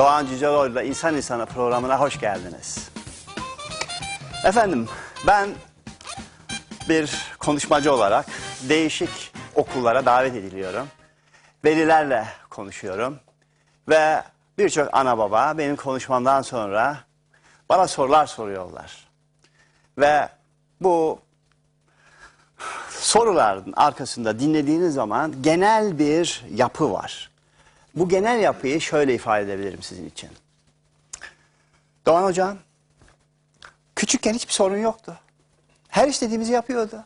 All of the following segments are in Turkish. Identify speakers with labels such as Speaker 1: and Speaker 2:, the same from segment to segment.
Speaker 1: Doğan Cüceloğlu'da İnsan İnsana programına hoş geldiniz. Efendim, ben bir konuşmacı olarak değişik okullara davet ediliyorum. Velilerle konuşuyorum ve birçok ana baba benim konuşmamdan sonra bana sorular soruyorlar. Ve bu soruların arkasında dinlediğiniz zaman genel bir yapı var. Bu genel yapıyı şöyle ifade edebilirim sizin için. Doğan Hocam, küçükken hiçbir sorun yoktu. Her istediğimizi yapıyordu.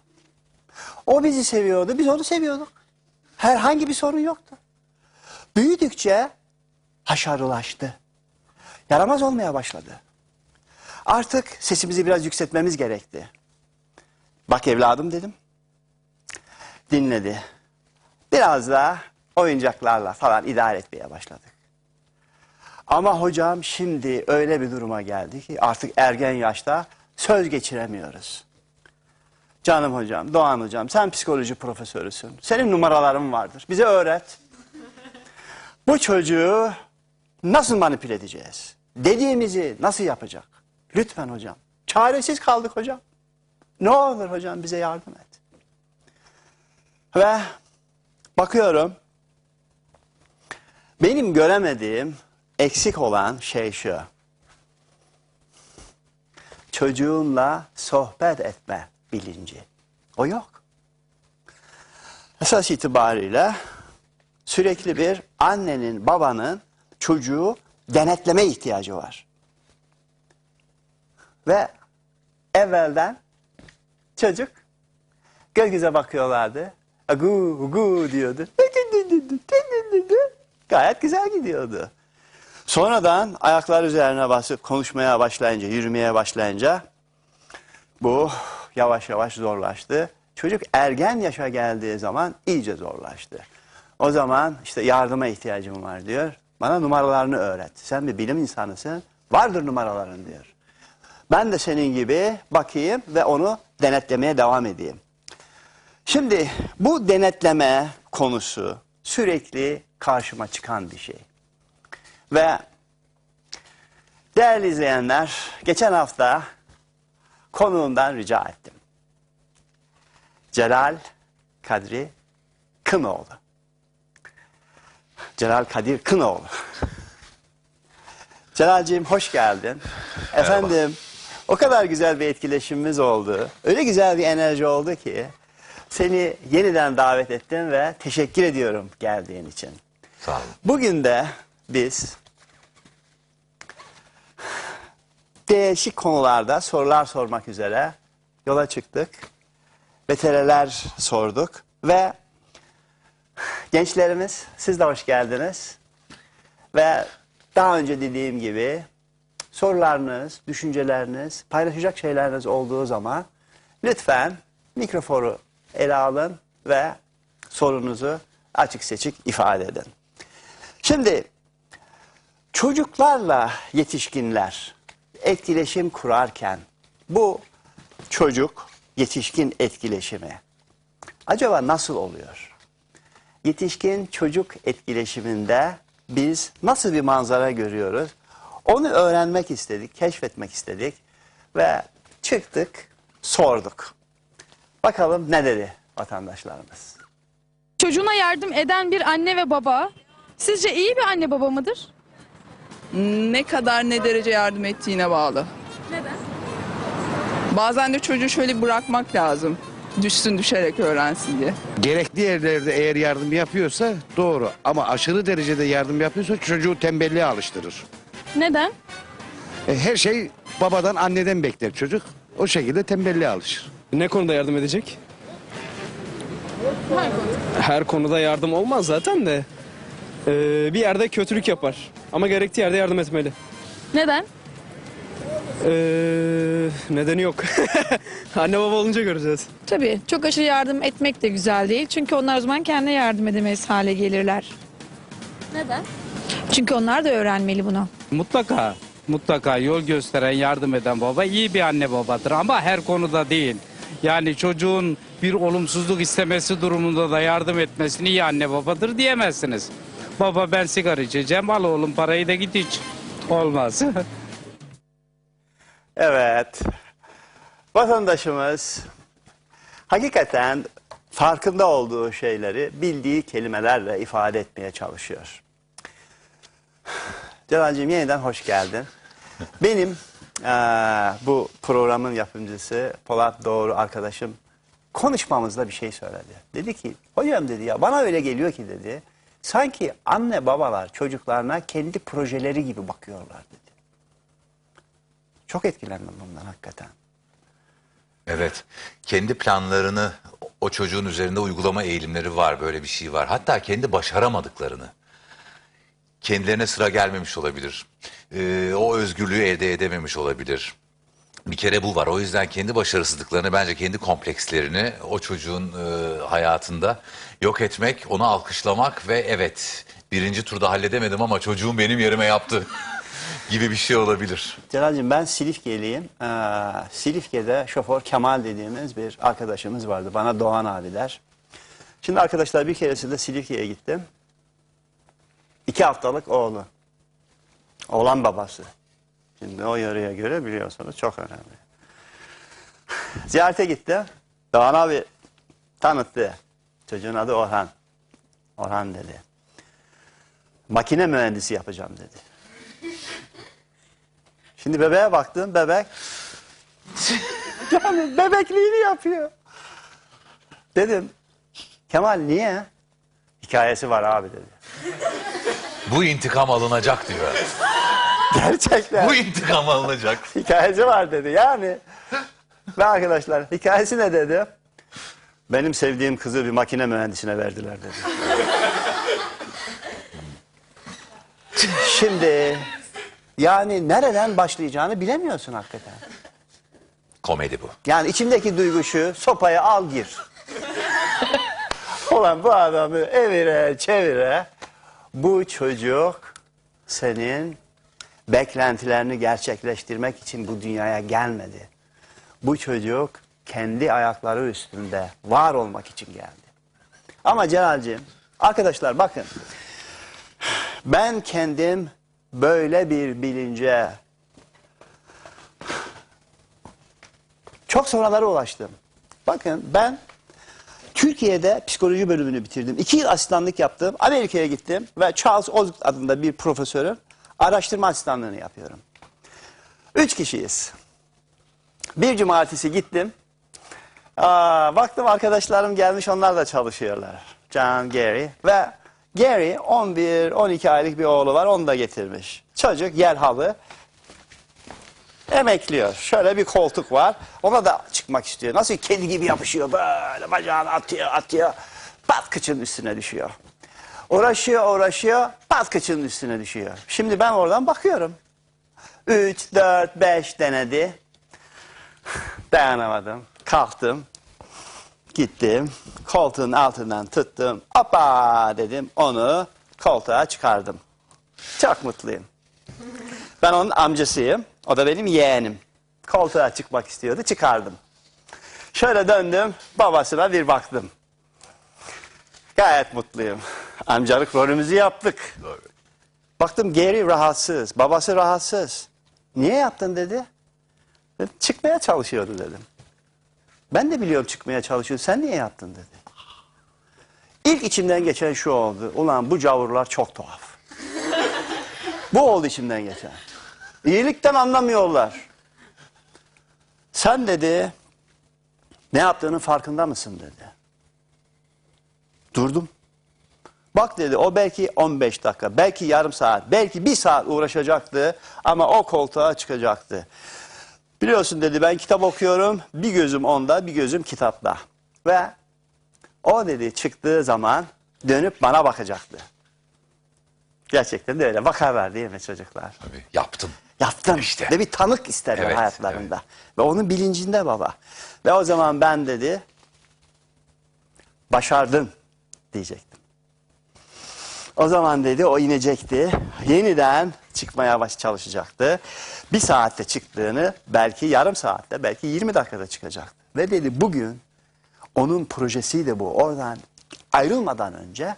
Speaker 1: O bizi seviyordu, biz onu seviyorduk. Herhangi bir sorun yoktu. Büyüdükçe haşarılaştı. Yaramaz olmaya başladı. Artık sesimizi biraz yükseltmemiz gerekti. Bak evladım dedim. Dinledi. Biraz da oyuncaklarla falan idare etmeye başladık. Ama hocam şimdi öyle bir duruma geldi ki artık ergen yaşta söz geçiremiyoruz. Canım hocam, Doğan hocam sen psikoloji profesörüsün. Senin numaraların vardır. Bize öğret. Bu çocuğu nasıl manipüle edeceğiz? Dediğimizi nasıl yapacak? Lütfen hocam. Çaresiz kaldık hocam. Ne olur hocam bize yardım et. Ve bakıyorum benim göremediğim eksik olan şey şu. Çocuğunla sohbet etme bilinci. O yok. Esas itibariyle sürekli bir annenin, babanın çocuğu denetleme ihtiyacı var. Ve evvelden çocuk gökyüze bakıyorlardı. Agu, ugu diyordu. Gayet güzel gidiyordu. Sonradan ayaklar üzerine basıp konuşmaya başlayınca, yürümeye başlayınca bu yavaş yavaş zorlaştı. Çocuk ergen yaşa geldiği zaman iyice zorlaştı. O zaman işte yardıma ihtiyacım var diyor. Bana numaralarını öğret. Sen bir bilim insanısın. Vardır numaraların diyor. Ben de senin gibi bakayım ve onu denetlemeye devam edeyim. Şimdi bu denetleme konusu sürekli karşıma çıkan bir şey. Ve değerli izleyenler geçen hafta konuğumdan rica ettim. Celal Kadri Kınoğlu. Celal Kadir Kınoğlu. Celal'cim hoş geldin. Efendim o kadar güzel bir etkileşimimiz oldu. Öyle güzel bir enerji oldu ki seni yeniden davet ettim ve teşekkür ediyorum geldiğin için.
Speaker 2: Sağ olun.
Speaker 1: Bugün de biz değişik konularda sorular sormak üzere yola çıktık. Veterinerler sorduk ve gençlerimiz siz de hoş geldiniz. Ve daha önce dediğim gibi sorularınız, düşünceleriniz, paylaşacak şeyleriniz olduğu zaman lütfen mikrofonu ele alın ve sorunuzu açık seçik ifade edin. Şimdi çocuklarla yetişkinler etkileşim kurarken bu çocuk yetişkin etkileşimi acaba nasıl oluyor? Yetişkin çocuk etkileşiminde biz nasıl bir manzara görüyoruz? Onu öğrenmek istedik, keşfetmek istedik ve çıktık, sorduk. Bakalım ne dedi vatandaşlarımız?
Speaker 3: Çocuğuna yardım eden bir anne ve baba sizce iyi bir anne baba mıdır?
Speaker 4: Ne kadar ne derece yardım ettiğine bağlı.
Speaker 3: Neden?
Speaker 4: Bazen de çocuğu şöyle bırakmak lazım. Düşsün düşerek öğrensin diye.
Speaker 5: Gerekli yerlerde eğer yardım yapıyorsa doğru ama aşırı derecede yardım yapıyorsa çocuğu tembelliğe alıştırır.
Speaker 3: Neden?
Speaker 5: E, her şey babadan anneden bekler çocuk. O şekilde tembelliğe alışır.
Speaker 6: Ne konuda yardım edecek? Her konuda yardım olmaz zaten de. Ee, bir yerde kötülük yapar. Ama gerektiği yerde yardım etmeli.
Speaker 3: Neden?
Speaker 6: Ee, nedeni yok. Anne baba olunca göreceğiz.
Speaker 7: Tabii çok aşırı yardım etmek de güzel değil. Çünkü onlar o zaman kendine yardım edemez hale gelirler.
Speaker 3: Neden?
Speaker 7: Çünkü onlar da öğrenmeli bunu.
Speaker 8: Mutlaka, mutlaka yol gösteren, yardım eden baba iyi bir anne babadır ama her konuda değil. Yani çocuğun bir olumsuzluk istemesi durumunda da yardım etmesini iyi anne babadır diyemezsiniz. Baba ben sigara içeceğim al oğlum parayı da git iç. Olmaz.
Speaker 1: Evet. Vatandaşımız hakikaten farkında olduğu şeyleri bildiği kelimelerle ifade etmeye çalışıyor. Celal'cim yeniden hoş geldin. Benim eee, bu programın yapımcısı Polat Doğru arkadaşım konuşmamızda bir şey söyledi. Dedi ki hocam dedi ya bana öyle geliyor ki dedi sanki anne babalar çocuklarına kendi projeleri gibi bakıyorlar dedi. Çok etkilendim bundan hakikaten.
Speaker 2: Evet. Kendi planlarını o çocuğun üzerinde uygulama eğilimleri var. Böyle bir şey var. Hatta kendi başaramadıklarını. Kendilerine sıra gelmemiş olabilir. Ee, o özgürlüğü elde edememiş olabilir. Bir kere bu var. O yüzden kendi başarısızlıklarını bence kendi komplekslerini o çocuğun e, hayatında yok etmek, onu alkışlamak ve evet birinci turda halledemedim ama çocuğum benim yerime yaptı gibi bir şey olabilir.
Speaker 1: Celal'cim ben Silifke'liyim. Ee, Silifke'de şoför Kemal dediğimiz bir arkadaşımız vardı. Bana Doğan abi der. Şimdi arkadaşlar bir keresinde Silifke'ye gittim. İki haftalık oğlu. Oğlan babası. Şimdi o yarıya göre biliyorsunuz çok önemli. Ziyarete gitti. Doğan abi tanıttı. Çocuğun adı Orhan. Orhan dedi. Makine mühendisi yapacağım dedi. Şimdi bebeğe baktım bebek yani bebekliğini yapıyor. Dedim Kemal niye? Hikayesi var abi dedi.
Speaker 2: Bu intikam alınacak diyor.
Speaker 1: Gerçekten
Speaker 2: Bu intikam alınacak.
Speaker 1: hikayesi var dedi yani. Ve arkadaşlar hikayesi ne dedi? Benim sevdiğim kızı bir makine mühendisine verdiler dedi. Şimdi yani nereden başlayacağını bilemiyorsun hakikaten.
Speaker 2: Komedi bu.
Speaker 1: Yani içimdeki duygu şu, sopayı al gir. Ulan bu adamı evire çevire bu çocuk senin beklentilerini gerçekleştirmek için bu dünyaya gelmedi. Bu çocuk kendi ayakları üstünde var olmak için geldi. Ama Celal'cim arkadaşlar bakın ben kendim böyle bir bilince çok sonralara ulaştım. Bakın ben Türkiye'de psikoloji bölümünü bitirdim. İki yıl asistanlık yaptım. Amerika'ya gittim ve Charles Oz adında bir profesörün araştırma asistanlığını yapıyorum. Üç kişiyiz. Bir cumartesi gittim. Aa, baktım arkadaşlarım gelmiş onlar da çalışıyorlar. John, Gary ve Gary 11-12 aylık bir oğlu var onu da getirmiş. Çocuk yer halı emekliyor. Şöyle bir koltuk var. Ona da çıkmak istiyor. Nasıl kedi gibi yapışıyor böyle bacağını atıyor atıyor. Pat kıçın üstüne düşüyor. Uğraşıyor uğraşıyor pat kıçın üstüne düşüyor. Şimdi ben oradan bakıyorum. 3, 4, 5 denedi. Dayanamadım. Kalktım. Gittim. Koltuğun altından tuttum. Hoppa dedim. Onu koltuğa çıkardım. Çok mutluyum. Ben onun amcasıyım. O da benim yeğenim. Koltuğa çıkmak istiyordu. Çıkardım. Şöyle döndüm. Babasına bir baktım. Gayet mutluyum. Amcalık rolümüzü yaptık. Baktım Gary rahatsız. Babası rahatsız. Niye yaptın dedi. Dedim, Çıkmaya çalışıyordu dedim. Ben de biliyorum çıkmaya çalışıyor. Sen niye yaptın dedi. İlk içimden geçen şu oldu. Ulan bu cavurlar çok tuhaf. bu oldu içimden geçen. İyilikten anlamıyorlar. Sen dedi ne yaptığının farkında mısın dedi. Durdum. Bak dedi o belki 15 dakika, belki yarım saat, belki bir saat uğraşacaktı ama o koltuğa çıkacaktı. Biliyorsun dedi ben kitap okuyorum, bir gözüm onda, bir gözüm kitapta. Ve o dedi çıktığı zaman dönüp bana bakacaktı. Gerçekten de öyle bakarlar değil mi çocuklar?
Speaker 2: Tabii, yaptım.
Speaker 1: Yaptım.
Speaker 2: İşte.
Speaker 1: Ve bir tanık isterler
Speaker 2: Evet,
Speaker 1: hayatlarında. Ve onun bilincinde baba. Ve o zaman ben dedi başardım diyecektim. O zaman dedi o inecekti. Yeniden çıkmaya baş çalışacaktı. Bir saatte çıktığını belki yarım saatte belki 20 dakikada çıkacaktı. Ve dedi bugün onun projesiydi bu. Oradan ayrılmadan önce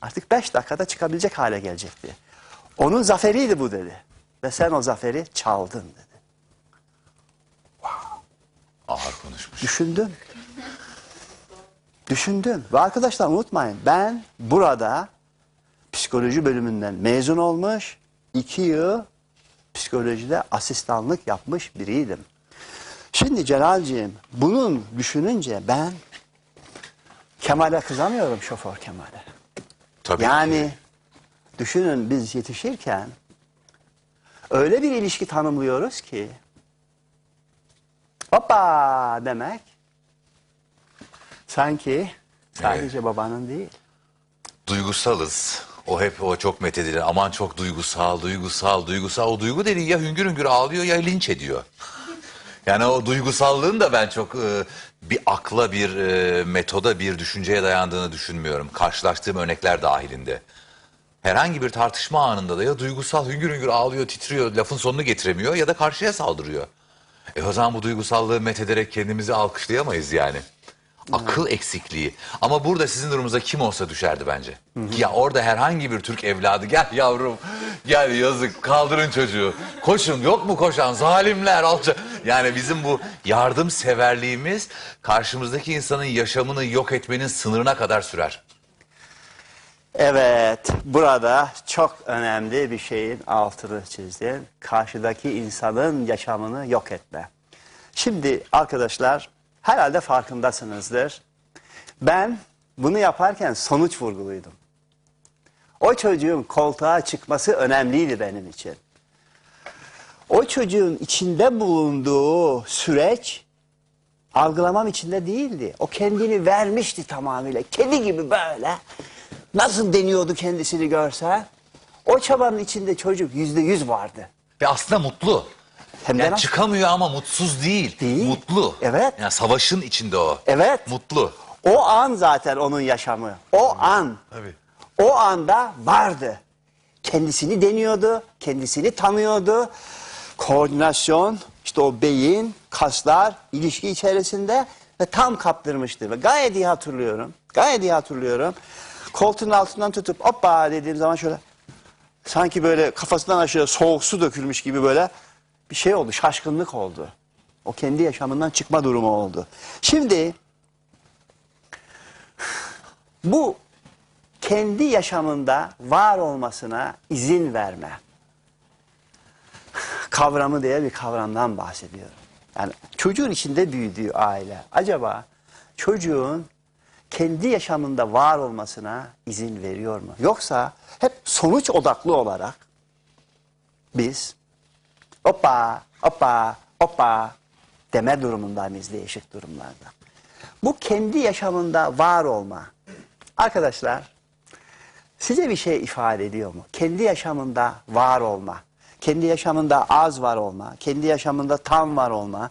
Speaker 1: artık beş dakikada çıkabilecek hale gelecekti. Onun zaferiydi bu dedi. Ve sen o zaferi çaldın dedi.
Speaker 2: Ağır konuşmuş.
Speaker 1: Düşündüm. Düşündüm. Ve arkadaşlar unutmayın ben burada psikoloji bölümünden mezun olmuş, iki yıl psikolojide asistanlık yapmış biriydim. Şimdi Celal'ciğim bunun düşününce ben Kemal'e kızamıyorum şoför Kemal'e.
Speaker 2: Tabii
Speaker 1: Yani
Speaker 2: ki.
Speaker 1: düşünün biz yetişirken öyle bir ilişki tanımlıyoruz ki hoppa demek sanki sadece babanın değil.
Speaker 2: duygusalız. O hep o çok methedilir. Aman çok duygusal, duygusal, duygusal. O duygu dediği ya hüngür hüngür ağlıyor ya linç ediyor. Yani o duygusallığın da ben çok e, bir akla, bir e, metoda, bir düşünceye dayandığını düşünmüyorum. Karşılaştığım örnekler dahilinde. Herhangi bir tartışma anında da ya duygusal hüngür hüngür ağlıyor, titriyor, lafın sonunu getiremiyor ya da karşıya saldırıyor. E o zaman bu duygusallığı methederek kendimizi alkışlayamayız yani. Akıl eksikliği. Ama burada sizin durumunuzda kim olsa düşerdi bence. Ya orada herhangi bir Türk evladı gel yavrum gel yazık kaldırın çocuğu. Koşun yok mu koşan zalimler alça. Yani bizim bu yardımseverliğimiz karşımızdaki insanın yaşamını yok etmenin sınırına kadar sürer.
Speaker 1: Evet, burada çok önemli bir şeyin altını çizdin. Karşıdaki insanın yaşamını yok etme. Şimdi arkadaşlar herhalde farkındasınızdır. Ben bunu yaparken sonuç vurguluydum. O çocuğun koltuğa çıkması önemliydi benim için. O çocuğun içinde bulunduğu süreç algılamam içinde değildi. O kendini vermişti tamamıyla. Kedi gibi böyle. Nasıl deniyordu kendisini görse. O çabanın içinde çocuk yüzde yüz vardı.
Speaker 2: Ve aslında mutlu.
Speaker 1: Hem de
Speaker 2: Yani
Speaker 1: nasıl?
Speaker 2: çıkamıyor ama mutsuz değil.
Speaker 1: Değil.
Speaker 2: Mutlu.
Speaker 1: Evet.
Speaker 2: Yani savaşın içinde o.
Speaker 1: Evet.
Speaker 2: Mutlu.
Speaker 1: O an zaten onun yaşamı. O an.
Speaker 2: Tabii.
Speaker 1: O anda vardı. Kendisini deniyordu, kendisini tanıyordu. Koordinasyon, işte o beyin, kaslar ilişki içerisinde ve tam kaptırmıştı. Ve gayet iyi hatırlıyorum. Gayet iyi hatırlıyorum. Koltuğun altından tutup hoppa dediğim zaman şöyle sanki böyle kafasından aşağı soğuk su dökülmüş gibi böyle bir şey oldu, şaşkınlık oldu. O kendi yaşamından çıkma durumu oldu. Şimdi bu kendi yaşamında var olmasına izin verme kavramı diye bir kavramdan bahsediyorum. Yani çocuğun içinde büyüdüğü aile acaba çocuğun kendi yaşamında var olmasına izin veriyor mu? Yoksa hep sonuç odaklı olarak biz hoppa hoppa hoppa deme durumunda mıyız değişik durumlarda? Bu kendi yaşamında var olma. Arkadaşlar size bir şey ifade ediyor mu? Kendi yaşamında var olma. Kendi yaşamında az var olma. Kendi yaşamında tam var olma.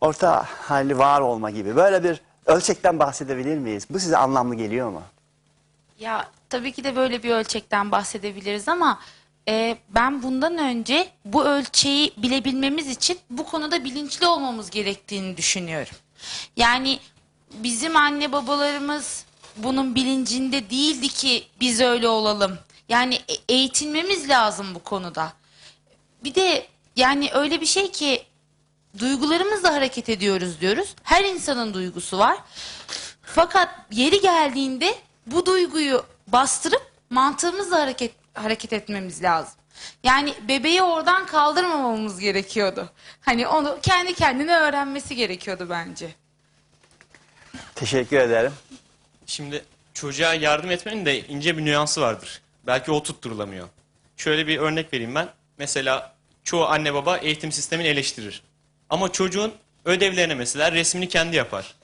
Speaker 1: Orta hali var olma gibi. Böyle bir ölçekten bahsedebilir miyiz? Bu size anlamlı geliyor mu?
Speaker 9: Ya tabii ki de böyle bir ölçekten bahsedebiliriz ama e, ben bundan önce bu ölçeği bilebilmemiz için bu konuda bilinçli olmamız gerektiğini düşünüyorum. Yani bizim anne babalarımız bunun bilincinde değildi ki biz öyle olalım. Yani e- eğitilmemiz lazım bu konuda. Bir de yani öyle bir şey ki duygularımızla hareket ediyoruz diyoruz. Her insanın duygusu var. Fakat yeri geldiğinde bu duyguyu bastırıp mantığımızla hareket hareket etmemiz lazım. Yani bebeği oradan kaldırmamamız gerekiyordu. Hani onu kendi kendine öğrenmesi gerekiyordu bence.
Speaker 1: Teşekkür ederim.
Speaker 10: Şimdi çocuğa yardım etmenin de ince bir nüansı vardır. Belki o tutturulamıyor. Şöyle bir örnek vereyim ben. Mesela çoğu anne baba eğitim sistemini eleştirir. Ama çocuğun ödevlerine mesela resmini kendi yapar.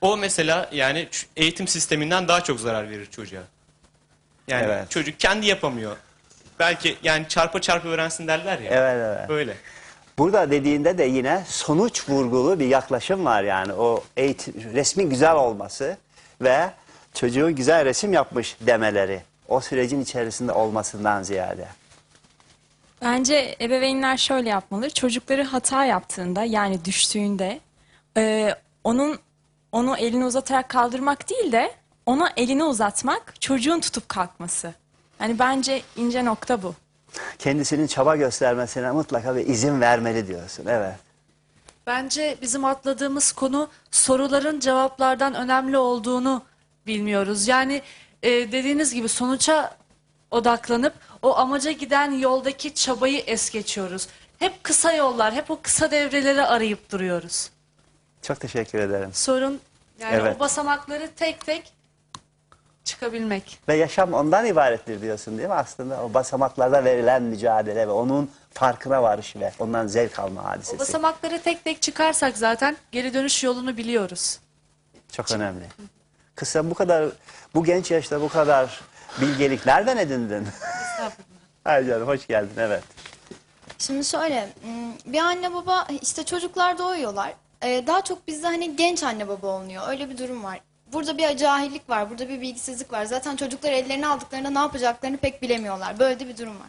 Speaker 10: O mesela yani eğitim sisteminden daha çok zarar verir çocuğa. Yani
Speaker 1: Evet.
Speaker 10: çocuk kendi yapamıyor. Belki yani çarpa çarpı öğrensin derler ya.
Speaker 1: Evet evet.
Speaker 10: Böyle.
Speaker 1: Burada dediğinde de yine sonuç vurgulu bir yaklaşım var yani. O eğitim, resmin güzel olması ve çocuğun güzel resim yapmış demeleri. O sürecin içerisinde olmasından ziyade.
Speaker 11: Bence ebeveynler şöyle yapmalı. Çocukları hata yaptığında yani düştüğünde e, onun onu elini uzatarak kaldırmak değil de ona elini uzatmak, çocuğun tutup kalkması. Yani bence ince nokta bu.
Speaker 1: Kendisinin çaba göstermesine mutlaka bir izin vermeli diyorsun. Evet.
Speaker 12: Bence bizim atladığımız konu soruların cevaplardan önemli olduğunu bilmiyoruz. Yani e, dediğiniz gibi sonuca odaklanıp o amaca giden yoldaki çabayı es geçiyoruz. Hep kısa yollar, hep o kısa devreleri arayıp duruyoruz.
Speaker 1: Çok teşekkür ederim.
Speaker 12: Sorun yani
Speaker 1: Evet.
Speaker 12: o basamakları tek tek çıkabilmek.
Speaker 1: Ve yaşam ondan ibarettir diyorsun değil mi aslında? O basamaklarda verilen mücadele ve onun farkına varış ve ondan zevk alma
Speaker 12: O
Speaker 1: hadisesi.
Speaker 12: basamakları tek tek çıkarsak zaten geri dönüş yolunu biliyoruz.
Speaker 1: Çok önemli. Kız sen bu kadar, bu genç yaşta bu kadar bilgelik nereden edindin? Hayır canım hoş geldin evet.
Speaker 13: Şimdi şöyle m, bir anne baba işte çocuklar doğuyorlar. Ee, daha çok bizde hani genç anne baba olunuyor. Öyle bir durum var. Burada bir cahillik var, burada bir bilgisizlik var. Zaten çocuklar ellerine aldıklarında ne yapacaklarını pek bilemiyorlar. Böyle de bir durum var.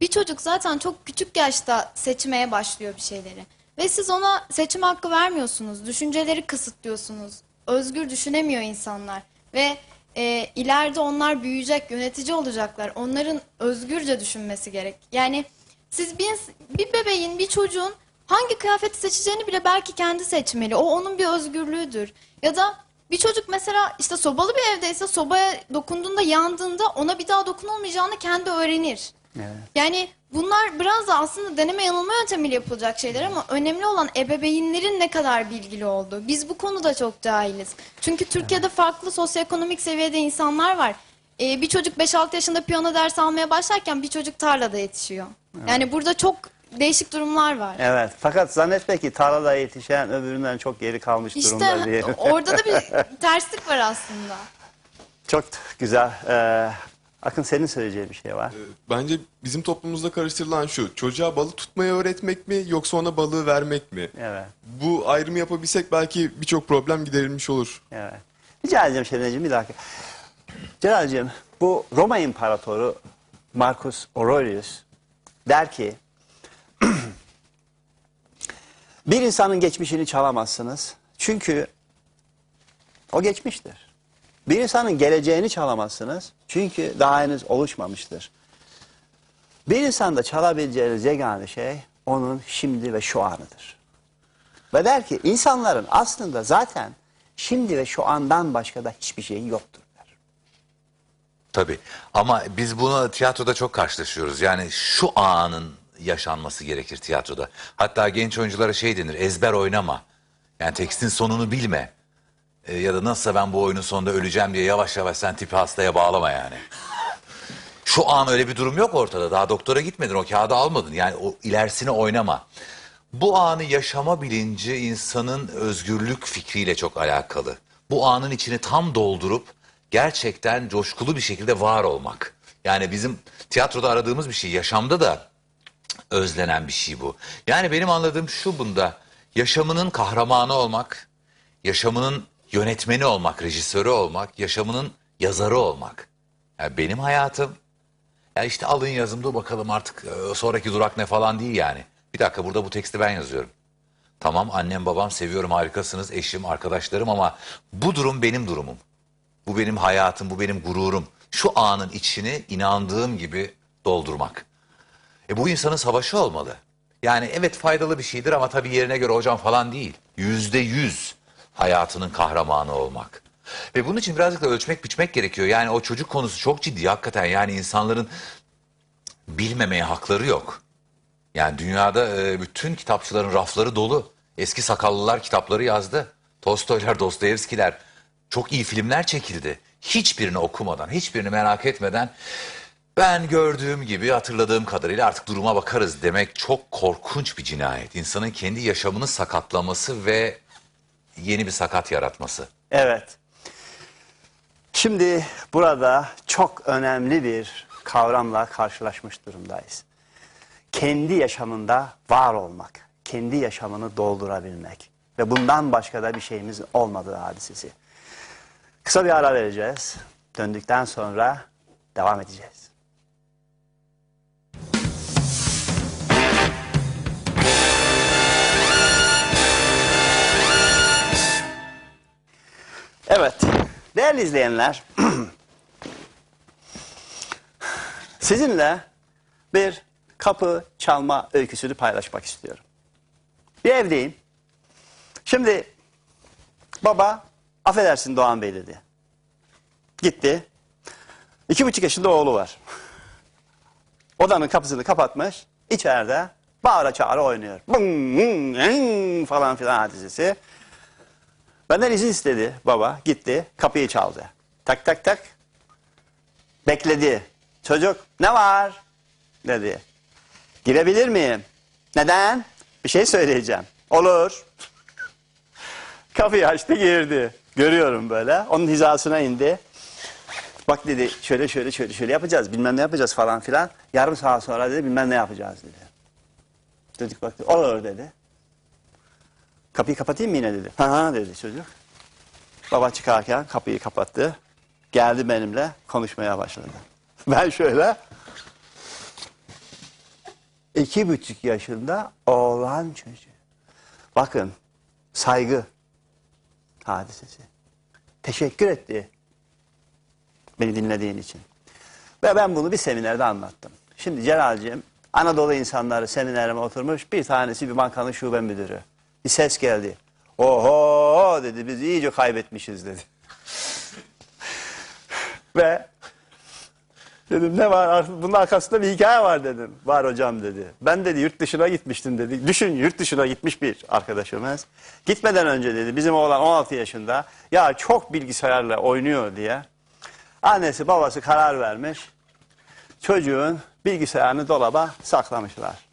Speaker 13: Bir çocuk zaten çok küçük yaşta seçmeye başlıyor bir şeyleri. Ve siz ona seçim hakkı vermiyorsunuz. Düşünceleri kısıtlıyorsunuz. Özgür düşünemiyor insanlar. Ve e, ileride onlar büyüyecek, yönetici olacaklar. Onların özgürce düşünmesi gerek. Yani siz bir, bir bebeğin, bir çocuğun hangi kıyafeti seçeceğini bile belki kendi seçmeli. O onun bir özgürlüğüdür. Ya da bir çocuk mesela işte sobalı bir evdeyse sobaya dokunduğunda yandığında ona bir daha dokunulmayacağını kendi öğrenir. Yani bunlar biraz da aslında deneme yanılma yöntemiyle yapılacak şeyler ama önemli olan ebeveynlerin ne kadar bilgili olduğu. Biz bu konuda çok cahiliz. Çünkü Türkiye'de farklı sosyoekonomik seviyede insanlar var. Ee, bir çocuk 5-6 yaşında piyano dersi almaya başlarken bir çocuk tarlada yetişiyor. Yani burada çok değişik durumlar var.
Speaker 1: Evet fakat zannetme ki tarlada yetişen öbüründen çok geri kalmış durumda
Speaker 13: İşte
Speaker 1: diye.
Speaker 13: orada da bir terslik var aslında.
Speaker 1: Çok güzel. Ee, Akın senin söyleyeceğin bir şey var.
Speaker 14: Bence bizim toplumumuzda karıştırılan şu. Çocuğa balık tutmayı öğretmek mi yoksa ona balığı vermek mi?
Speaker 1: Evet.
Speaker 14: Bu ayrımı yapabilsek belki birçok problem giderilmiş olur.
Speaker 1: Evet. Rica edeceğim Şebnemciğim bir dakika. Celal'cığım bu Roma İmparatoru Marcus Aurelius der ki bir insanın geçmişini çalamazsınız. Çünkü o geçmiştir. Bir insanın geleceğini çalamazsınız. Çünkü daha henüz oluşmamıştır. Bir insanda çalabileceğiniz yegane şey onun şimdi ve şu anıdır. Ve der ki insanların aslında zaten şimdi ve şu andan başka da hiçbir şeyi yoktur.
Speaker 2: Tabii ama biz bunu tiyatroda çok karşılaşıyoruz. Yani şu anın yaşanması gerekir tiyatroda. Hatta genç oyunculara şey denir ezber oynama. Yani tekstin sonunu bilme. Ee, ya da nasılsa ben bu oyunun sonunda öleceğim diye yavaş yavaş sen tipi hastaya bağlama yani. Şu an öyle bir durum yok ortada. Daha doktora gitmedin o kağıdı almadın. Yani o ilerisini oynama. Bu anı yaşama bilinci insanın özgürlük fikriyle çok alakalı. Bu anın içini tam doldurup gerçekten coşkulu bir şekilde var olmak. Yani bizim tiyatroda aradığımız bir şey, yaşamda da özlenen bir şey bu. Yani benim anladığım şu bunda, yaşamının kahramanı olmak, yaşamının yönetmeni olmak, rejisörü olmak, yaşamının yazarı olmak. Yani benim hayatım, ya işte alın yazımda bakalım artık e, sonraki durak ne falan değil yani. Bir dakika burada bu teksti ben yazıyorum. Tamam annem babam seviyorum harikasınız eşim arkadaşlarım ama bu durum benim durumum. Bu benim hayatım bu benim gururum. Şu anın içini inandığım gibi doldurmak. E bu insanın savaşı olmalı. Yani evet faydalı bir şeydir ama tabii yerine göre hocam falan değil. Yüzde yüz hayatının kahramanı olmak. Ve bunun için birazcık da ölçmek biçmek gerekiyor. Yani o çocuk konusu çok ciddi hakikaten. Yani insanların bilmemeye hakları yok. Yani dünyada e, bütün kitapçıların rafları dolu. Eski sakallılar kitapları yazdı. Tolstoylar, Dostoyevskiler. Çok iyi filmler çekildi. Hiçbirini okumadan, hiçbirini merak etmeden ben gördüğüm gibi hatırladığım kadarıyla artık duruma bakarız demek çok korkunç bir cinayet. İnsanın kendi yaşamını sakatlaması ve yeni bir sakat yaratması.
Speaker 1: Evet. Şimdi burada çok önemli bir kavramla karşılaşmış durumdayız. Kendi yaşamında var olmak, kendi yaşamını doldurabilmek ve bundan başka da bir şeyimiz olmadığı hadisesi. Kısa bir ara vereceğiz. Döndükten sonra devam edeceğiz. Evet, Değerli izleyenler, sizinle bir kapı çalma öyküsünü paylaşmak istiyorum. Bir evdeyim. Şimdi baba affedersin Doğan Bey dedi. Gitti. İki buçuk yaşında oğlu var. Odanın kapısını kapatmış. İçeride bağıra çağıra oynuyor. Bım, bım falan filan hadisesi. Benden izin istedi baba. Gitti. Kapıyı çaldı. Tak tak tak. Bekledi. Çocuk ne var? Dedi. Girebilir miyim? Neden? Bir şey söyleyeceğim. Olur. Kapıyı açtı girdi. Görüyorum böyle. Onun hizasına indi. Bak dedi şöyle şöyle şöyle şöyle yapacağız. Bilmem ne yapacağız falan filan. Yarım saat sonra dedi bilmem ne yapacağız dedi. Çocuk baktı. Olur dedi. Kapıyı kapatayım mı yine dedi. Ha ha dedi çocuk. Baba çıkarken kapıyı kapattı. Geldi benimle konuşmaya başladı. Ben şöyle iki buçuk yaşında oğlan çocuğu. Bakın saygı hadisesi. Teşekkür etti beni dinlediğin için. Ve ben bunu bir seminerde anlattım. Şimdi Celal'cim Anadolu insanları seminerime oturmuş bir tanesi bir bankanın şube müdürü. Bir ses geldi. Oho dedi biz iyice kaybetmişiz dedi. Ve dedim ne var bunun arkasında bir hikaye var dedim. Var hocam dedi. Ben dedi yurt dışına gitmiştim dedi. Düşün yurt dışına gitmiş bir arkadaşımız. Gitmeden önce dedi bizim oğlan 16 yaşında ya çok bilgisayarla oynuyor diye. Annesi babası karar vermiş. Çocuğun bilgisayarını dolaba saklamışlar.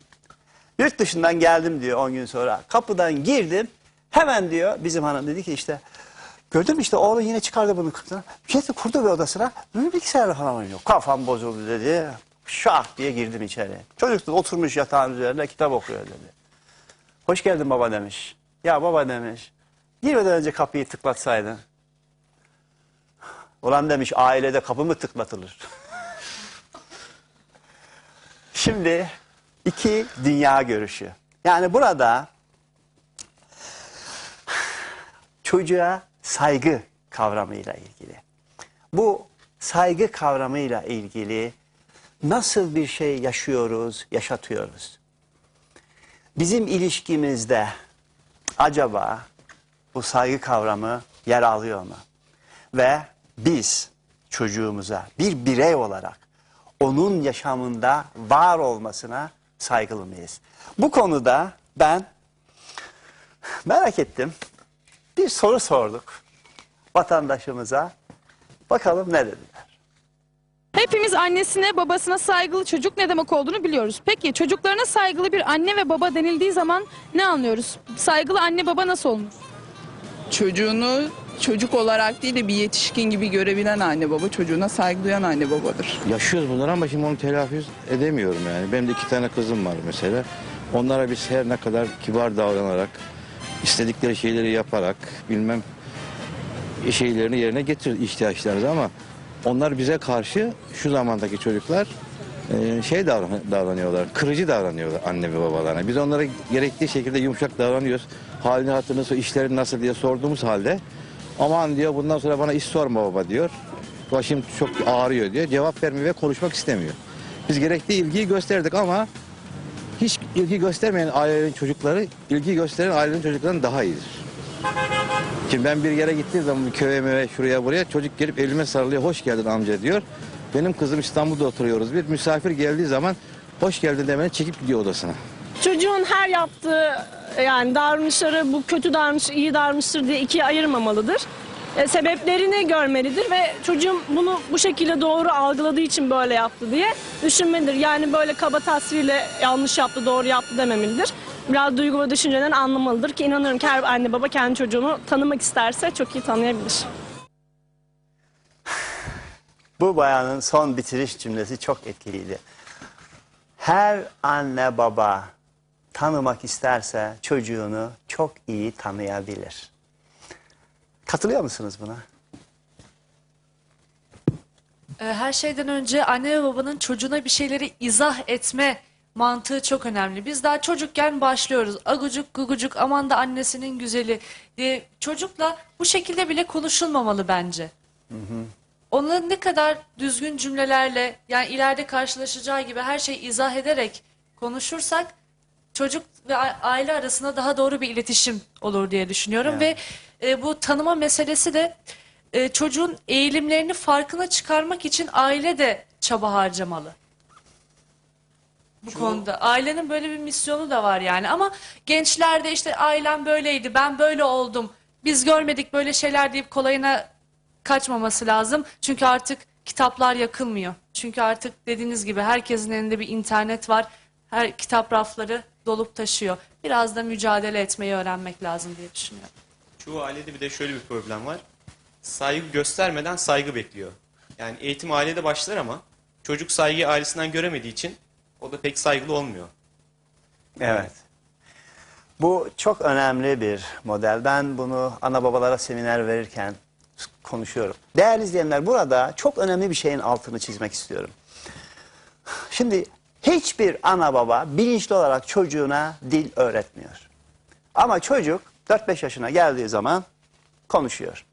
Speaker 1: Yurt dışından geldim diyor 10 gün sonra. Kapıdan girdim. Hemen diyor bizim hanım dedi ki işte gördün mü işte oğlun yine çıkardı bunu kırktan. Gitti kurdu bir odasına. Böyle bilgisayarla falan oynuyor. Kafam bozuldu dedi. Şah diye girdim içeri. Çocuk da oturmuş yatağın üzerinde kitap okuyor dedi. Hoş geldin baba demiş. Ya baba demiş. Girmeden önce kapıyı tıklatsaydın. Ulan demiş ailede kapı mı tıklatılır? Şimdi iki dünya görüşü. Yani burada çocuğa saygı kavramıyla ilgili. Bu saygı kavramıyla ilgili nasıl bir şey yaşıyoruz, yaşatıyoruz? Bizim ilişkimizde acaba bu saygı kavramı yer alıyor mu? Ve biz çocuğumuza bir birey olarak onun yaşamında var olmasına saygılı mıyız? Bu konuda ben merak ettim. Bir soru sorduk vatandaşımıza. Bakalım ne dediler.
Speaker 3: Hepimiz annesine babasına saygılı çocuk ne demek olduğunu biliyoruz. Peki çocuklarına saygılı bir anne ve baba denildiği zaman ne anlıyoruz? Saygılı anne baba nasıl olunur?
Speaker 4: Çocuğunu çocuk olarak değil de bir yetişkin gibi görebilen anne baba çocuğuna saygı duyan anne babadır.
Speaker 5: Yaşıyoruz bunları ama şimdi onu telaffuz edemiyorum yani. Benim de iki tane kızım var mesela. Onlara biz her ne kadar kibar davranarak, istedikleri şeyleri yaparak, bilmem şeylerini yerine getir ihtiyaçlarını ama onlar bize karşı şu zamandaki çocuklar e, şey davran- davranıyorlar, kırıcı davranıyorlar anne ve babalarına. Biz onlara gerektiği şekilde yumuşak davranıyoruz. Halini hatırını sor, işlerin nasıl diye sorduğumuz halde aman diyor bundan sonra bana iş sorma baba diyor. Başım çok ağrıyor diyor. Cevap vermiyor ve konuşmak istemiyor. Biz gerekli ilgiyi gösterdik ama hiç ilgi göstermeyen ailelerin çocukları ilgi gösteren ailelerin çocuklarından daha iyidir. Şimdi ben bir yere gittiğim zaman bir köye möve şuraya buraya çocuk gelip elime sarılıyor hoş geldin amca diyor. Benim kızım İstanbul'da oturuyoruz. Bir misafir geldiği zaman hoş geldin demene çekip gidiyor odasına.
Speaker 15: Çocuğun her yaptığı yani davranışları bu kötü davranış, iyi davranıştır diye ikiye ayırmamalıdır. E, sebeplerini görmelidir ve çocuğum bunu bu şekilde doğru algıladığı için böyle yaptı diye düşünmelidir. Yani böyle kaba tasvirle yanlış yaptı, doğru yaptı dememelidir. Biraz duygu ve düşünceden anlamalıdır ki inanıyorum ki her anne baba kendi çocuğunu tanımak isterse çok iyi tanıyabilir.
Speaker 1: Bu bayanın son bitiriş cümlesi çok etkiliydi. Her anne baba tanımak isterse çocuğunu çok iyi tanıyabilir. Katılıyor musunuz buna?
Speaker 12: Ee, Her şeyden önce anne ve babanın çocuğuna bir şeyleri izah etme mantığı çok önemli. Biz daha çocukken başlıyoruz. Agucuk gugucuk aman da annesinin güzeli diye çocukla bu şekilde bile konuşulmamalı bence. Ona ne kadar düzgün cümlelerle yani ileride karşılaşacağı gibi her şeyi izah ederek konuşursak çocuk ve aile arasında daha doğru bir iletişim olur diye düşünüyorum ve e, bu tanıma meselesi de e, çocuğun eğilimlerini farkına çıkarmak için aile de çaba harcamalı. Bu konuda ailenin böyle bir misyonu da var yani ama gençlerde işte ailem böyleydi ben böyle oldum biz görmedik böyle şeyler deyip kolayına kaçmaması lazım. Çünkü artık kitaplar yakılmıyor. Çünkü artık dediğiniz gibi herkesin elinde bir internet var. Her kitap rafları dolup taşıyor. Biraz da mücadele etmeyi öğrenmek lazım diye düşünüyorum.
Speaker 10: Çoğu ailede bir de şöyle bir problem var. Saygı göstermeden saygı bekliyor. Yani eğitim ailede başlar ama çocuk saygıyı ailesinden göremediği için o da pek saygılı olmuyor.
Speaker 1: Evet. Bu çok önemli bir model. Ben bunu ana babalara seminer verirken konuşuyorum. Değerli izleyenler burada çok önemli bir şeyin altını çizmek istiyorum. Şimdi hiçbir ana baba bilinçli olarak çocuğuna dil öğretmiyor. Ama çocuk 4-5 yaşına geldiği zaman konuşuyor.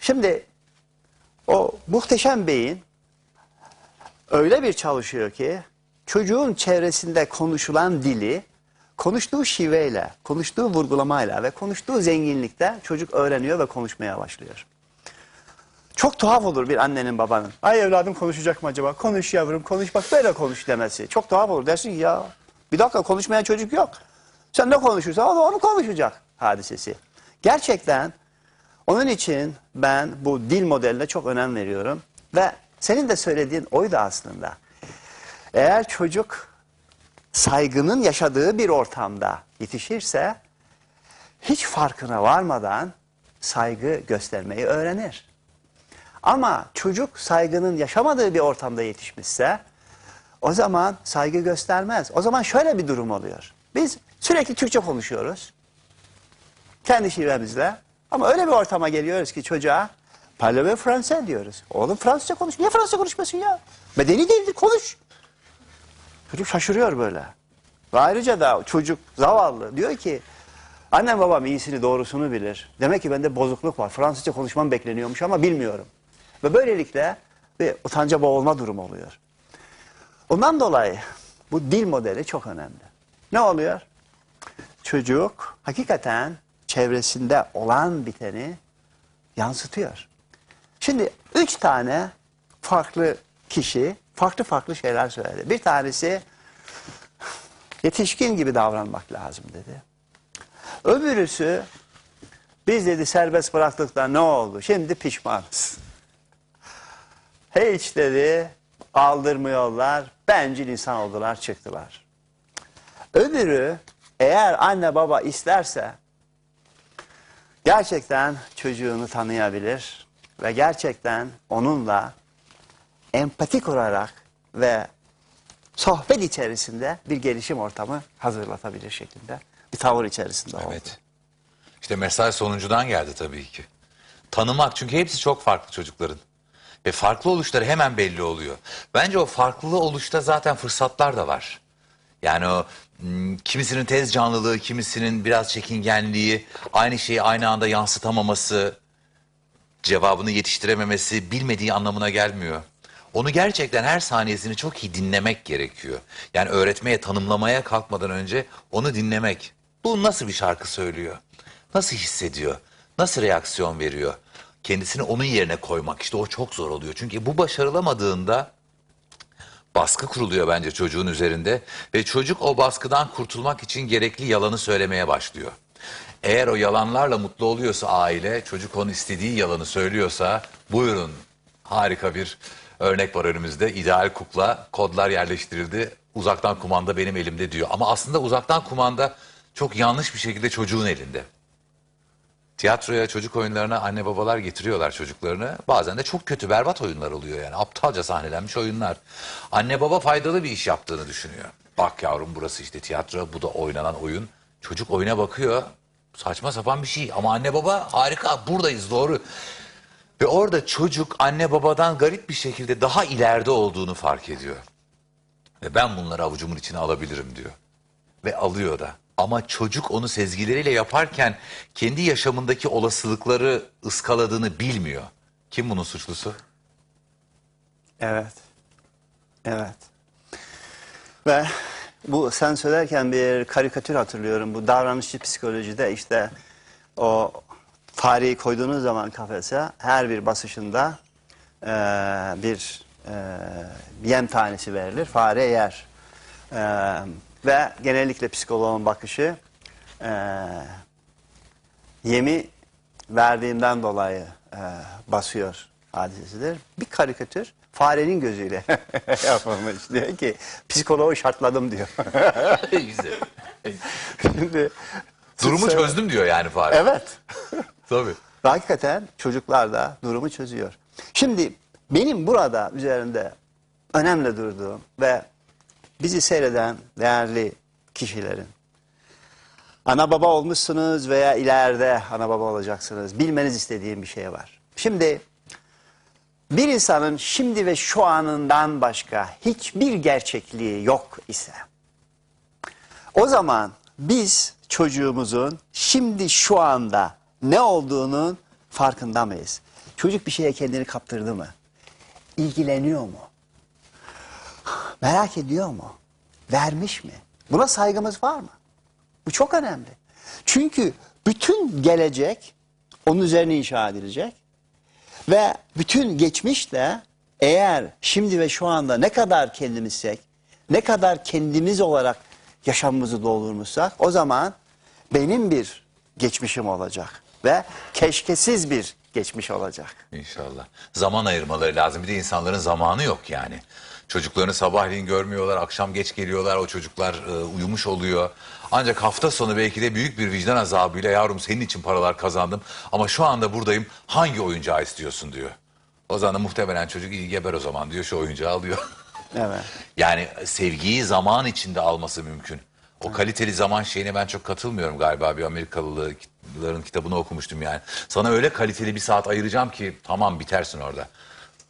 Speaker 1: Şimdi o muhteşem beyin öyle bir çalışıyor ki çocuğun çevresinde konuşulan dili konuştuğu şiveyle, konuştuğu vurgulamayla ve konuştuğu zenginlikte çocuk öğreniyor ve konuşmaya başlıyor. Çok tuhaf olur bir annenin babanın. Ay evladım konuşacak mı acaba? Konuş yavrum konuş bak böyle konuş demesi. Çok tuhaf olur dersin ya bir dakika konuşmayan çocuk yok. Sen ne konuşursan onu konuşacak hadisesi. Gerçekten onun için ben bu dil modeline çok önem veriyorum. Ve senin de söylediğin oydu aslında. Eğer çocuk saygının yaşadığı bir ortamda yetişirse hiç farkına varmadan saygı göstermeyi öğrenir. Ama çocuk saygının yaşamadığı bir ortamda yetişmişse o zaman saygı göstermez. O zaman şöyle bir durum oluyor. Biz sürekli Türkçe konuşuyoruz. Kendi şivemizle. Ama öyle bir ortama geliyoruz ki çocuğa parle Fransız diyoruz. Oğlum Fransızca konuş. Niye Fransızca konuşmuyorsun ya? Medeni değildir konuş. Çocuk şaşırıyor böyle. Ve ayrıca da çocuk zavallı diyor ki annem babam iyisini doğrusunu bilir. Demek ki bende bozukluk var. Fransızca konuşmam bekleniyormuş ama bilmiyorum. Ve böylelikle bir utanca boğulma durumu oluyor. Ondan dolayı bu dil modeli çok önemli. Ne oluyor? Çocuk hakikaten çevresinde olan biteni yansıtıyor. Şimdi üç tane farklı kişi farklı farklı şeyler söyledi. Bir tanesi yetişkin gibi davranmak lazım dedi. Öbürüsü biz dedi serbest bıraktık da ne oldu? Şimdi pişmanız. Hiç dedi aldırmıyorlar. Bencil insan oldular çıktılar. Öbürü eğer anne baba isterse gerçekten çocuğunu tanıyabilir ve gerçekten onunla empati kurarak ve sohbet içerisinde bir gelişim ortamı hazırlatabilir şeklinde bir tavır içerisinde oldu.
Speaker 2: Evet. İşte mesaj sonuncudan geldi tabii ki. Tanımak çünkü hepsi çok farklı çocukların. Ve farklı oluşları hemen belli oluyor. Bence o farklı oluşta zaten fırsatlar da var. Yani o hmm, kimisinin tez canlılığı, kimisinin biraz çekingenliği, aynı şeyi aynı anda yansıtamaması, cevabını yetiştirememesi bilmediği anlamına gelmiyor. Onu gerçekten her saniyesini çok iyi dinlemek gerekiyor. Yani öğretmeye, tanımlamaya kalkmadan önce onu dinlemek. Bu nasıl bir şarkı söylüyor? Nasıl hissediyor? Nasıl reaksiyon veriyor? Kendisini onun yerine koymak işte o çok zor oluyor. Çünkü bu başarılamadığında baskı kuruluyor bence çocuğun üzerinde ve çocuk o baskıdan kurtulmak için gerekli yalanı söylemeye başlıyor. Eğer o yalanlarla mutlu oluyorsa aile, çocuk onun istediği yalanı söylüyorsa buyurun harika bir örnek var önümüzde. İdeal kukla, kodlar yerleştirildi. Uzaktan kumanda benim elimde diyor. Ama aslında uzaktan kumanda çok yanlış bir şekilde çocuğun elinde. Tiyatroya, çocuk oyunlarına anne babalar getiriyorlar çocuklarını. Bazen de çok kötü, berbat oyunlar oluyor yani. Aptalca sahnelenmiş oyunlar. Anne baba faydalı bir iş yaptığını düşünüyor. Bak yavrum burası işte tiyatro, bu da oynanan oyun. Çocuk oyuna bakıyor. Saçma sapan bir şey ama anne baba harika buradayız doğru. Ve orada çocuk anne babadan garip bir şekilde daha ileride olduğunu fark ediyor. Ve ben bunları avucumun içine alabilirim diyor. Ve alıyor da. Ama çocuk onu sezgileriyle yaparken kendi yaşamındaki olasılıkları ıskaladığını bilmiyor. Kim bunun suçlusu?
Speaker 1: Evet. Evet. Ve bu sen söylerken bir karikatür hatırlıyorum. Bu davranışçı psikolojide işte o fareyi koyduğunuz zaman kafese her bir basışında eee, bir eee, yem tanesi verilir. Fare yer. Eee, ve genellikle psikoloğun bakışı eee, yemi verdiğimden dolayı eee, basıyor hadisesidir. Bir karikatür farenin gözüyle yapılmış. Diyor ki psikoloğu şartladım diyor.
Speaker 2: Güzel.
Speaker 1: Şimdi,
Speaker 2: Durumu çözdüm diyor yani fare.
Speaker 1: Evet.
Speaker 2: Tabii.
Speaker 1: Hakikaten çocuklar da durumu çözüyor. Şimdi benim burada üzerinde önemli durduğum ve bizi seyreden değerli kişilerin ana baba olmuşsunuz veya ileride ana baba olacaksınız. Bilmeniz istediğim bir şey var. Şimdi bir insanın şimdi ve şu anından başka hiçbir gerçekliği yok ise o zaman biz çocuğumuzun şimdi şu anda ne olduğunun farkında mıyız? Çocuk bir şeye kendini kaptırdı mı? İlgileniyor mu? Merak ediyor mu? Vermiş mi? Buna saygımız var mı? Bu çok önemli. Çünkü bütün gelecek onun üzerine inşa edilecek. Ve bütün geçmiş de eğer şimdi ve şu anda ne kadar kendimizsek, ne kadar kendimiz olarak yaşamımızı doldurmuşsak o zaman benim bir geçmişim olacak ve keşkesiz bir geçmiş olacak.
Speaker 2: İnşallah. Zaman ayırmaları lazım. Bir de insanların zamanı yok yani. Çocuklarını sabahleyin görmüyorlar, akşam geç geliyorlar, o çocuklar e, uyumuş oluyor. Ancak hafta sonu belki de büyük bir vicdan azabıyla yavrum senin için paralar kazandım ama şu anda buradayım hangi oyuncağı istiyorsun diyor. O zaman da muhtemelen çocuk iyi geber o zaman diyor şu oyuncağı alıyor.
Speaker 1: Evet.
Speaker 2: Yani sevgiyi zaman içinde alması mümkün. O kaliteli zaman şeyine ben çok katılmıyorum galiba. Bir Amerikalıların kitabını okumuştum yani. Sana öyle kaliteli bir saat ayıracağım ki tamam bitersin orada.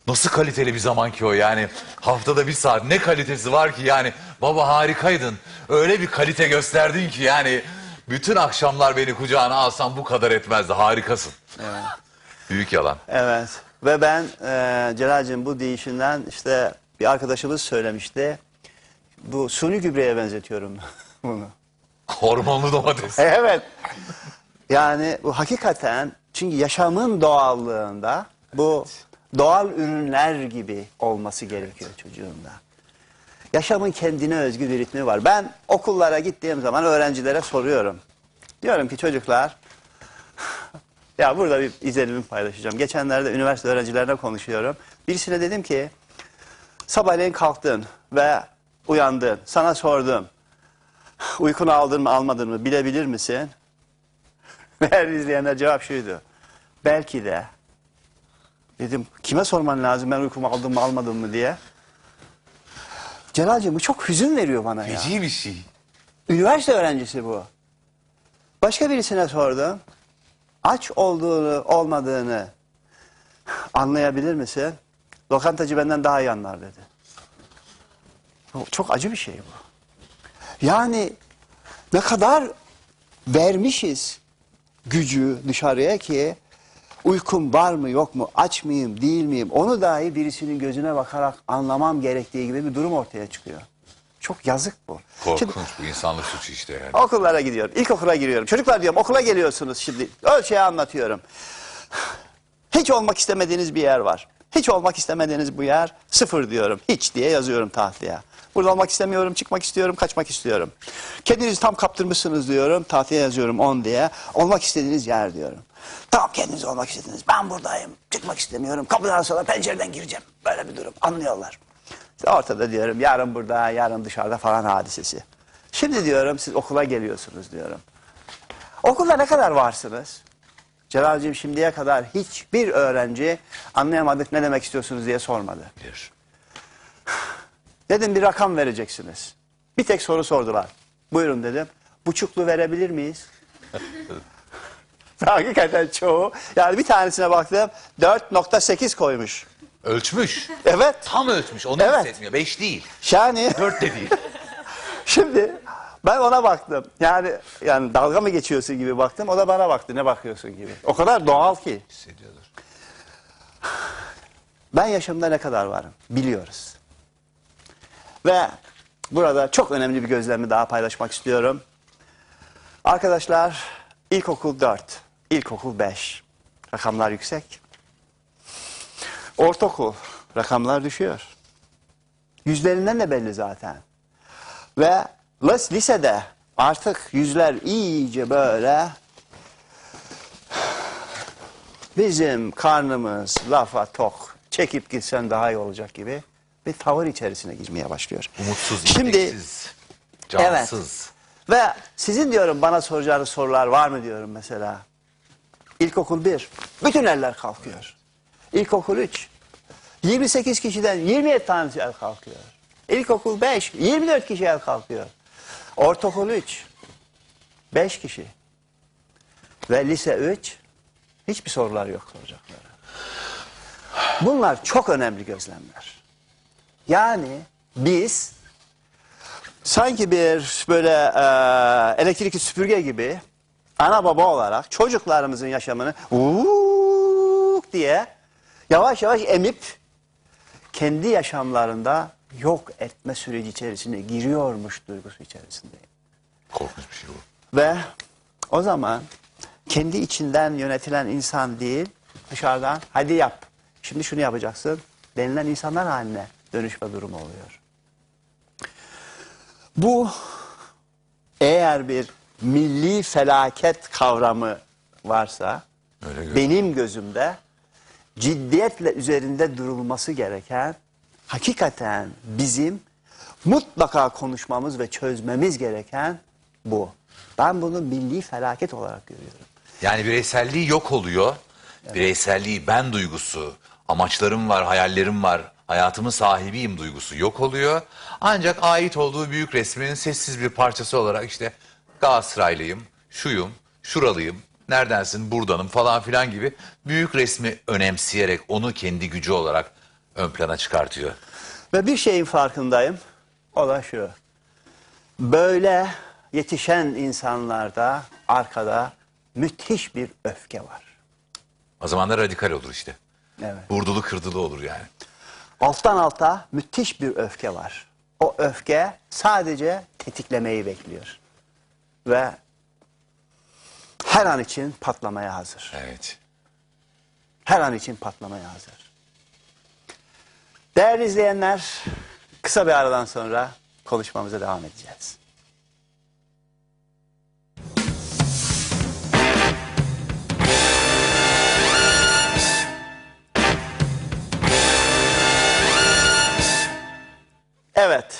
Speaker 2: Nasıl kaliteli bir zaman ki o yani haftada bir saat ne kalitesi var ki yani baba harikaydın öyle bir kalite gösterdin ki yani bütün akşamlar beni kucağına alsan bu kadar etmezdi harikasın.
Speaker 1: Evet.
Speaker 2: Büyük yalan.
Speaker 1: Evet. Ve ben e, Celal'cim bu değişinden işte bir arkadaşımız söylemişti. Bu suni gübreye benzetiyorum bunu.
Speaker 2: Hormonlu domates.
Speaker 1: Evet. Yani bu hakikaten çünkü yaşamın doğallığında bu doğal ürünler gibi olması gerekiyor çocuğunda. Yaşamın kendine özgü bir ritmi var. Ben okullara gittiğim zaman öğrencilere soruyorum. Diyorum ki çocuklar ya burada bir izlenimi paylaşacağım. Geçenlerde üniversite öğrencilerine konuşuyorum. Birisine dedim ki sabahleyin kalktın ve uyandın. Sana sordum. Uykunu aldın mı almadın mı bilebilir misin? Ve her izleyenler cevap şuydu. Belki de. Dedim kime sorman lazım ben uykumu aldım mı almadım mı diye. Celal'cığım bu çok hüzün veriyor bana ya.
Speaker 2: Feci bir şey.
Speaker 1: Üniversite öğrencisi bu. Başka birisine sordum. Aç olduğunu olmadığını anlayabilir misin? Lokantacı benden daha iyi anlar dedi. Bu Çok acı bir şey bu. Yani ne kadar vermişiz gücü dışarıya ki uykum var mı yok mu aç mıyım değil miyim onu dahi birisinin gözüne bakarak anlamam gerektiği gibi bir durum ortaya çıkıyor. Çok yazık bu.
Speaker 2: Korkunç
Speaker 1: Şimdi-
Speaker 2: bu insanlık suçu işte yani.
Speaker 1: Okullara gidiyorum. İlkokula giriyorum. Çocuklar diyorum okula geliyorsunuz şimdi. Ölçeği anlatıyorum. Hiç olmak istemediğiniz bir yer var. Hiç olmak istemediğiniz bu yer sıfır diyorum. Hiç diye yazıyorum tahtaya. Burada olmak istemiyorum, çıkmak istiyorum, kaçmak istiyorum. Kendinizi tam kaptırmışsınız diyorum. Tahtaya yazıyorum 10 diye. Olmak istediğiniz yer diyorum. Tamam kendiniz olmak istediniz. Ben buradayım. Çıkmak istemiyorum. Kapıdan sonra pencereden gireceğim. Böyle bir durum. Anlıyorlar. İşte ortada diyorum yarın burada, yarın dışarıda falan hadisesi. Şimdi diyorum siz okula geliyorsunuz diyorum. Okulda ne kadar varsınız? Celal'cığım şimdiye kadar hiçbir öğrenci anlayamadık ne demek istiyorsunuz diye sormadı.
Speaker 2: Bir.
Speaker 1: Dedim bir rakam vereceksiniz. Bir tek soru sordular. Buyurun dedim. Buçuklu verebilir miyiz? Hakikaten çoğu. Yani bir tanesine baktım 4.8 koymuş.
Speaker 2: Ölçmüş.
Speaker 1: Evet.
Speaker 2: Tam ölçmüş. Onu
Speaker 1: Evet.
Speaker 2: hissetmiyor. Beş değil.
Speaker 1: Yani
Speaker 2: Dört de değil.
Speaker 1: şimdi ben ona baktım. Yani yani dalga mı geçiyorsun gibi baktım. O da bana baktı. Ne bakıyorsun gibi. O kadar doğal ki.
Speaker 2: Hissediyordur.
Speaker 1: Ben yaşamda ne kadar varım biliyoruz. Ve burada çok önemli bir gözlemi daha paylaşmak istiyorum. Arkadaşlar ilkokul 4, ilkokul 5 rakamlar yüksek. Ortaokul rakamlar düşüyor. Yüzlerinden de belli zaten. Ve lis- lisede artık yüzler iyice böyle bizim karnımız lafa tok çekip gitsen daha iyi olacak gibi bir tavır içerisine girmeye başlıyor.
Speaker 2: Umutsuz,
Speaker 1: Şimdi
Speaker 2: isteksiz, cansız.
Speaker 1: ve sizin diyorum bana soracağınız sorular var mı diyorum mesela. İlkokul 1. Bütün eller kalkıyor. İlkokul 3. 28 kişiden 27 tanesi el kalkıyor. İlkokul 5. 24 kişi el kalkıyor. Ortaokul 3. 5 kişi. Ve lise 3. Hiçbir sorular yok soracakları. Bunlar çok önemli gözlemler. Yani biz sanki bir böyle e, elektrikli süpürge gibi ana baba olarak çocuklarımızın yaşamını uuu diye yavaş yavaş emip kendi yaşamlarında yok etme süreci içerisine giriyormuş duygusu içerisindeyim.
Speaker 2: Korkunç bir şey bu.
Speaker 1: Ve o zaman kendi içinden yönetilen insan değil dışarıdan hadi yap şimdi şunu yapacaksın denilen insanlar haline dönüşme durumu oluyor. Bu eğer bir milli felaket kavramı varsa benim gözümde ciddiyetle üzerinde durulması gereken hakikaten bizim mutlaka konuşmamız ve çözmemiz gereken bu. Ben bunu milli felaket olarak görüyorum.
Speaker 2: Yani bireyselliği yok oluyor. Bireyselliği ben duygusu, amaçlarım var, hayallerim var, hayatımın sahibiyim duygusu yok oluyor. Ancak ait olduğu büyük resminin sessiz bir parçası olarak işte Galatasaraylıyım, şuyum, şuralıyım, neredensin, buradanım falan filan gibi büyük resmi önemseyerek onu kendi gücü olarak ön plana çıkartıyor.
Speaker 1: Ve bir şeyin farkındayım. O da şu. Böyle yetişen insanlarda arkada müthiş bir öfke var.
Speaker 2: O zaman da radikal olur işte.
Speaker 1: Evet.
Speaker 2: Vurdulu kırdılı olur yani.
Speaker 1: Alttan alta müthiş bir öfke var. O öfke sadece tetiklemeyi bekliyor. Ve her an için patlamaya hazır.
Speaker 2: Evet.
Speaker 1: Her an için patlamaya hazır. Değerli izleyenler, kısa bir aradan sonra konuşmamıza devam edeceğiz. Evet.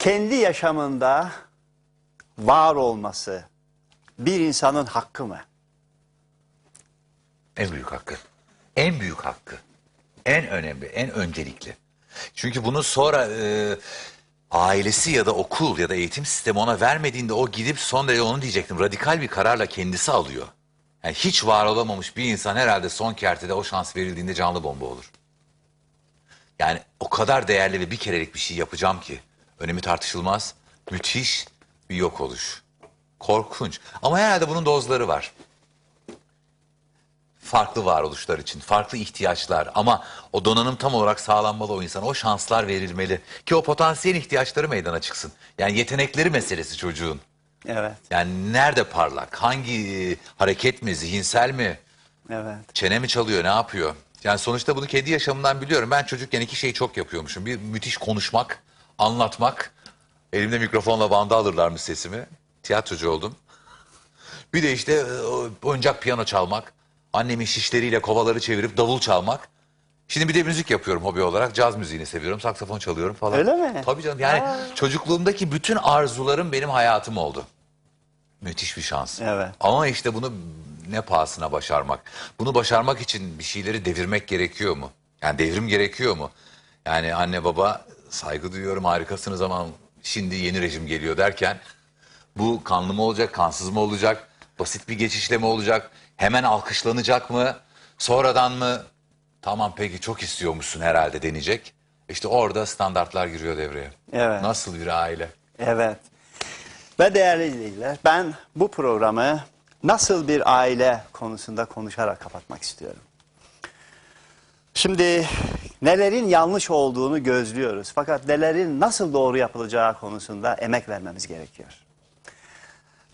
Speaker 1: Kendi yaşamında var olması bir insanın hakkı mı?
Speaker 2: En büyük hakkı. En büyük hakkı. En önemli, en öncelikli. Çünkü bunu sonra e, ailesi ya da okul ya da eğitim sistemi ona vermediğinde o gidip son derece onu diyecektim. Radikal bir kararla kendisi alıyor. Yani hiç var olamamış bir insan herhalde son kertede o şans verildiğinde canlı bomba olur. Yani o kadar değerli ve bir kerelik bir şey yapacağım ki önemi tartışılmaz. Müthiş bir yok oluş. Korkunç. Ama herhalde bunun dozları var farklı varoluşlar için, farklı ihtiyaçlar ama o donanım tam olarak sağlanmalı o insan. O şanslar verilmeli ki o potansiyel ihtiyaçları meydana çıksın. Yani yetenekleri meselesi çocuğun.
Speaker 1: Evet,
Speaker 2: Yani nerede parlak, hangi e, hareket mi, zihinsel mi,
Speaker 1: evet.
Speaker 2: çene mi çalıyor, ne yapıyor? Yani sonuçta bunu kendi yaşamımdan biliyorum. Ben çocukken iki şeyi çok yapıyormuşum. Bir müthiş konuşmak, anlatmak. Elimde mikrofonla banda alırlarmış sesimi. Tiyatrocu oldum. Bir de işte e, o oyuncak piyano çalmak. Annemin şişleriyle kovaları çevirip davul çalmak. Şimdi bir de müzik yapıyorum hobi olarak. Caz müziğini seviyorum. Saksafon çalıyorum falan.
Speaker 1: Öyle mi?
Speaker 2: Tabii canım. Yani çocukluğumdaki bütün arzularım benim hayatım oldu. Müthiş bir şans.
Speaker 1: Evet.
Speaker 2: Ama işte bunu ne pahasına başarmak? Bunu başarmak için bir şeyleri devirmek gerekiyor mu? Yani devrim gerekiyor mu? Yani anne baba saygı duyuyorum harikasınız ama şimdi yeni rejim geliyor derken bu kanlı mı olacak, kansız mı olacak, basit bir geçişle mi olacak, hemen alkışlanacak mı, sonradan mı? Tamam peki çok istiyormuşsun herhalde denecek. İşte orada standartlar giriyor devreye.
Speaker 1: Evet.
Speaker 2: Nasıl bir aile?
Speaker 1: Evet. Ve değerli izleyiciler, ben bu programı nasıl bir aile konusunda konuşarak kapatmak istiyorum. Şimdi nelerin yanlış olduğunu gözlüyoruz. Fakat nelerin nasıl doğru yapılacağı konusunda emek vermemiz gerekiyor.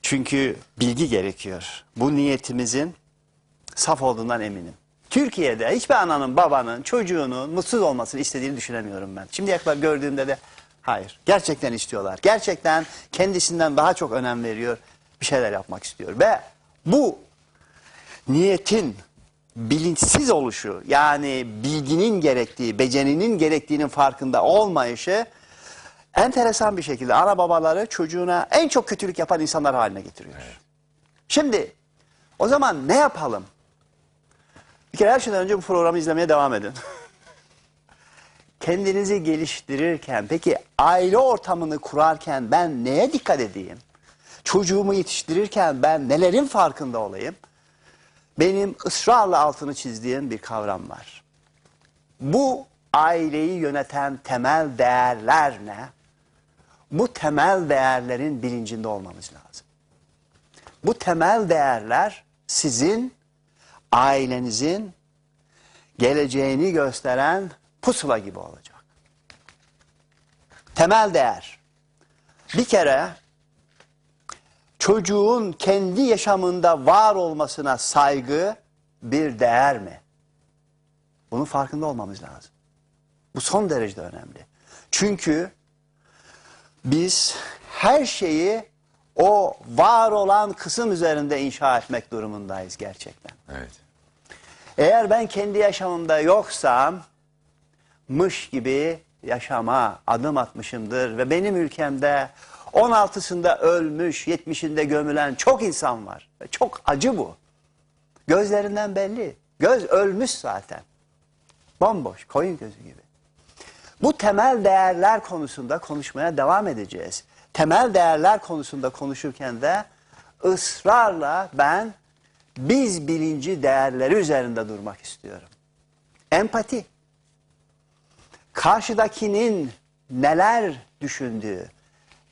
Speaker 1: Çünkü bilgi gerekiyor. Bu niyetimizin saf olduğundan eminim. Türkiye'de hiçbir ananın babanın çocuğunun mutsuz olmasını istediğini düşünemiyorum ben. Şimdiye kadar gördüğümde de hayır. Gerçekten istiyorlar. Gerçekten kendisinden daha çok önem veriyor. Bir şeyler yapmak istiyor. Ve bu niyetin bilinçsiz oluşu yani bilginin gerektiği, becerinin gerektiğinin farkında olmayışı enteresan bir şekilde ana babaları çocuğuna en çok kötülük yapan insanlar haline getiriyor. Şimdi o zaman ne yapalım? Bir kere her şeyden önce bu programı izlemeye devam edin. Kendinizi geliştirirken, peki aile ortamını kurarken ben neye dikkat edeyim? Çocuğumu yetiştirirken ben nelerin farkında olayım? Benim ısrarla altını çizdiğim bir kavram var. Bu aileyi yöneten temel değerler ne? Bu temel değerlerin bilincinde olmamız lazım. Bu temel değerler sizin ailenizin geleceğini gösteren pusula gibi olacak. Temel değer. Bir kere çocuğun kendi yaşamında var olmasına saygı bir değer mi? Bunun farkında olmamız lazım. Bu son derece önemli. Çünkü biz her şeyi o var olan kısım üzerinde inşa etmek durumundayız gerçekten.
Speaker 2: Evet.
Speaker 1: Eğer ben kendi yaşamımda yoksam, mış gibi yaşama adım atmışımdır ve benim ülkemde 16'sında ölmüş, 70'inde gömülen çok insan var. Çok acı bu. Gözlerinden belli. Göz ölmüş zaten. Bomboş, koyun gözü gibi. Bu temel değerler konusunda konuşmaya devam edeceğiz. Temel değerler konusunda konuşurken de ısrarla ben biz bilinci değerleri üzerinde durmak istiyorum. Empati. Karşıdakinin neler düşündüğü,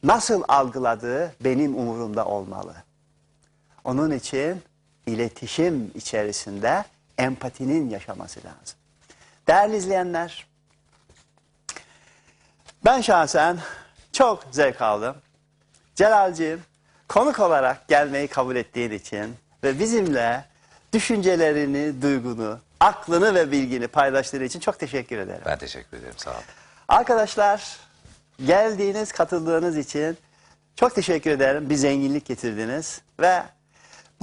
Speaker 1: nasıl algıladığı benim umurumda olmalı. Onun için iletişim içerisinde empatinin yaşaması lazım. Değerli izleyenler, ben şahsen çok zevk aldım. Celal'ciğim konuk olarak gelmeyi kabul ettiğin için ve bizimle düşüncelerini, duygunu, aklını ve bilgini paylaştığın için çok teşekkür ederim.
Speaker 2: Ben teşekkür ederim. Sağ olun.
Speaker 1: Arkadaşlar geldiğiniz, katıldığınız için çok teşekkür ederim. Bir zenginlik getirdiniz ve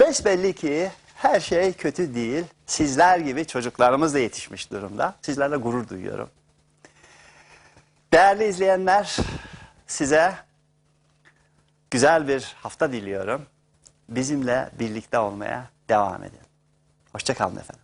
Speaker 1: besbelli ki her şey kötü değil. Sizler gibi çocuklarımız da yetişmiş durumda. Sizlerle gurur duyuyorum. Değerli izleyenler, size güzel bir hafta diliyorum. Bizimle birlikte olmaya devam edin. Hoşçakalın efendim.